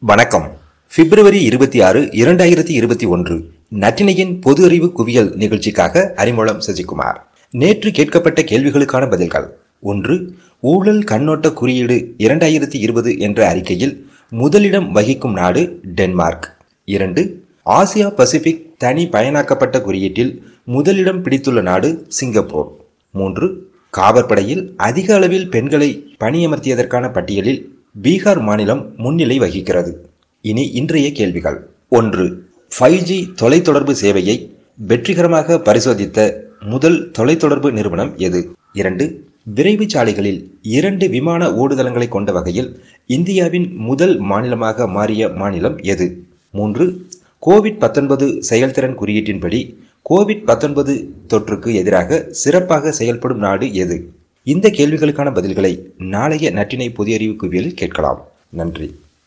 வணக்கம். பிப்ரவரி இருபத்தி ஆறு இரண்டாயிரத்தி இருபத்தி ஒன்று நட்டினையின் பொது அறிவு குவியல் நிகழ்ச்சிக்காக அறிமுகம் சசிகுமார். நேற்று கேட்கப்பட்ட கேள்விகளுக்கான பதில்கள். ஒன்று ஊழல் கண்ணோட்ட குறியீடு இரண்டாயிரத்தி இருபது என்ற அறிக்கையில் முதலிடம் வகிக்கும் நாடு டென்மார்க். இரண்டு ஆசியா பசிபிக் தனி பயனாக்கப்பட்ட குறியீட்டில் முதலிடம் பிடித்துள்ள நாடு சிங்கப்பூர். மூன்று காவற்படையில் அதிக அளவில் பெண்களை பணியமர்த்தியதற்கான பட்டியலில் பீகார் மாநிலம் முன்னிலை வகிக்கிறது. இனி இன்றைய கேள்விகள். ஒன்று ஃபைவ் ஜி தொலைத்தொடர்பு சேவையை வெற்றிகரமாக பரிசோதித்த முதல் தொலைத்தொடர்பு நிறுவனம் எது? இரண்டு விரைவு சாலைகளில் இரண்டு விமான ஓடுதளங்களை கொண்ட வகையில் இந்தியாவின் முதல் மாநிலமாக மாறிய மாநிலம் எது? மூன்று கோவிட் பத்தொன்பது செயல்திறன் குறியீட்டின்படி கோவிட் பத்தொன்பது தொற்றுக்கு எதிராக சிறப்பாக செயல்படும் நாடு எது? இந்த கேள்விகளுக்கான பதில்களை நாளைய நற்றினை பொது அறிவு குவியலில் கேட்கலாம். நன்றி.